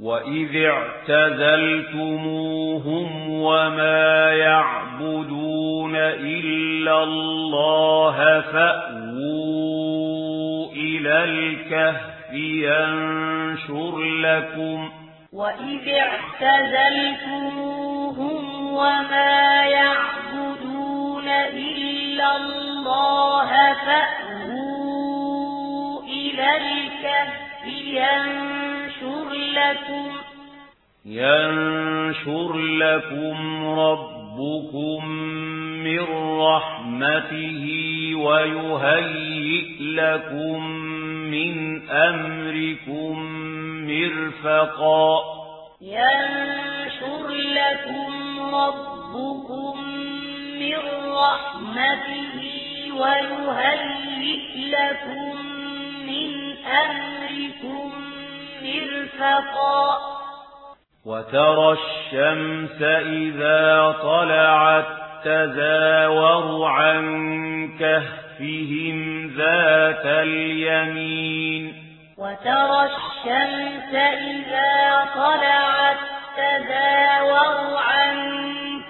وَإِذِ اعْتَزَلْتُمُوهُمْ وَمَا يَعْبُدُونَ إِلَّا اللَّهَ فَأْوُوا إِلَى الْكَهْفِ يَنشُرْ لَكُمْ وَإِذِ اعْتَزَلْتُمُوهُمْ وَمَا يَعْبُدُونَ إِلَّا اللَّهَ فَأْوُوا إِلَى الْكَهْفِ ينشر لكم ينشر لكم ربكم من رحمته ويهيئ لكم من أمركم مرفقا ينشر لكم ربكم من رحمته ويهيئ لكم مِنْ أَمْرِكُمْ مِرْفَقًا. وَتَرَى الشَّمْسَ إِذَا طَلَعَتْ تَزَاوَرُ عَنْ كَهْفِهِمْ ذَاتَ الْيَمِينِ. وَتَرَى الشَّمْسَ إِذَا طَلَعَتْ تَزَاوَرُ عَنْ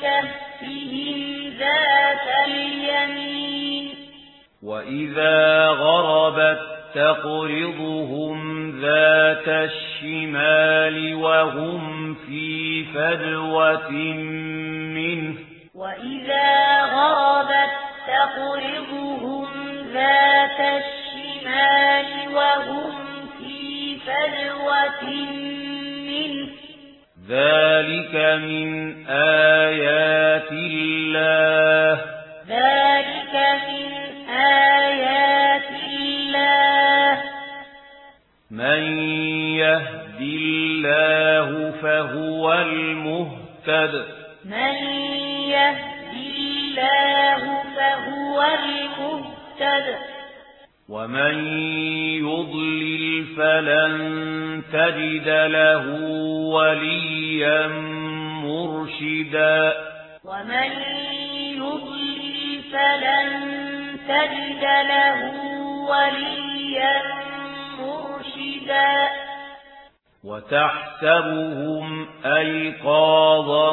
كَهْفِهِمْ ذَاتَ الْيَمِينِ. وَإِذَا غَرَبَتْ تقرضهم ذات الشمال وهم في فدوة منه. وإذا غربت تقرضهم ذات الشمال وهم في فدوة منه. ذلك من آيات الله من يَهْدِ الله فهو المهتد. من يَهْدِ الله فهو المهتد. ومن يضلل فلن تجد له وليا مرشدا. ومن يضلل فلن تجد له وليا مرشدا. نصيبا وتحسبهم أيقاظا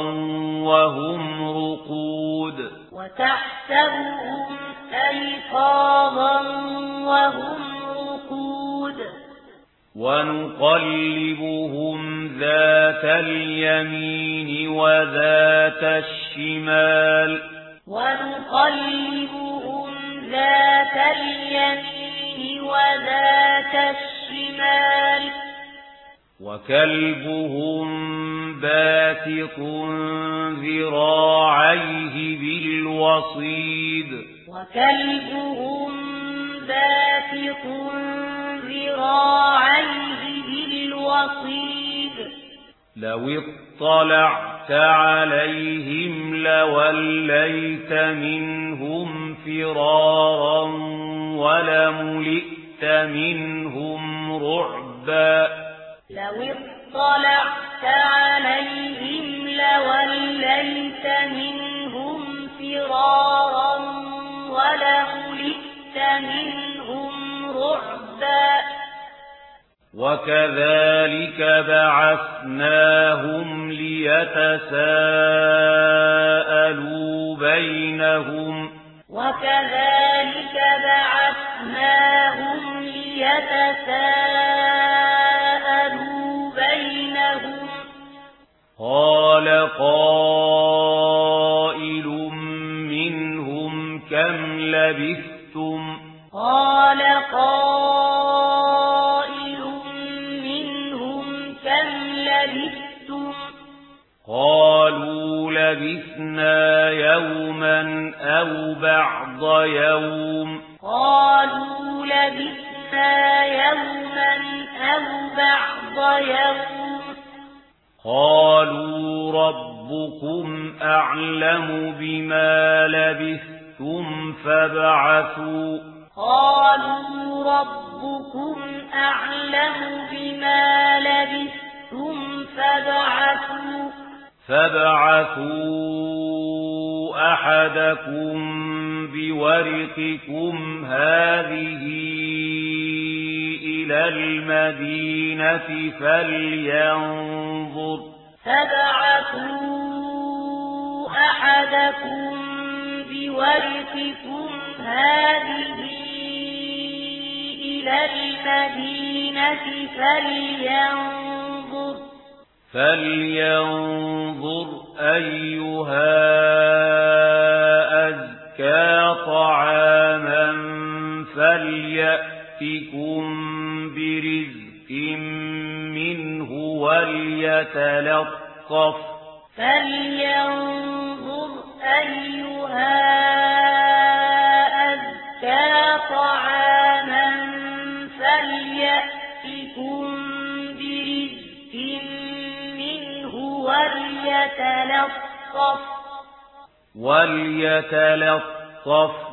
وهم رقود. وتحسبهم أيقاظا وهم رقود. ونقلبهم ذات اليمين وذات الشمال. ونقلبهم ذات اليمين وذات الشمال. وكلبهم باتق ذراعيه بالوصيد وكلبهم باتق ذراعيه بالوصيد لو اطلعت عليهم لوليت منهم فرارا ولملئت منهم رعبا لو اطلعت عليهم لوليت منهم فرارا ولولئت منهم رعبا. وكذلك بعثناهم ليتساءلوا بينهم. وكذلك بعثناهم ليتساءلوا قائل منهم كم لبثتم؟ قال قائل منهم كم لبثتم؟ قالوا لبثنا يوما أو بعض يوم. قالوا لبثنا يوما أو بعض يوم. قالوا ربكم أعلم بما لبثتم فابعثوا قالوا ربكم أعلم بما لبثتم فابعثوا فابعثوا أحدكم بورقكم هذه إلى المدينة فلينظر فبعثوا أحدكم بورقكم هذه إلى المدينة فلينظر فلينظر أيها أزكى طعاما فليأتكم برزق منه وليأتكم يتلقف فلينظر أيها أذكى طعاما فليأتكم برزق منه وليتلقف وليتلطف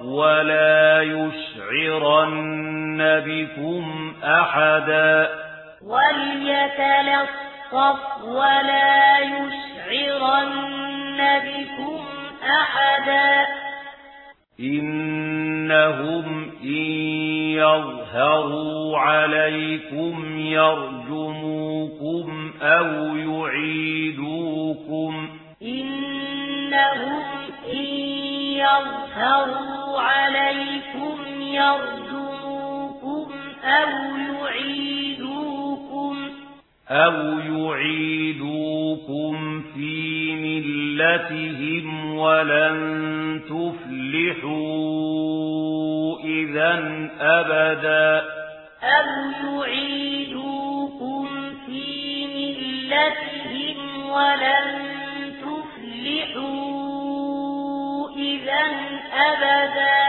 ولا يشعرن بكم أحدا وليتلقف يلقف ولا يشعرن بكم أحدا إنهم إن يظهروا عليكم يرجموكم أو يعيدوكم إنهم إن يظهروا عليكم يرجموكم أو يعيدوكم أَوْ يُعِيدُوكُمْ فِي مِلَّتِهِمْ وَلَن تُفْلِحُوا إِذًا أَبَدًا أَوْ يُعِيدُوكُمْ فِي مِلَّتِهِمْ وَلَن تُفْلِحُوا إِذًا أَبَدًا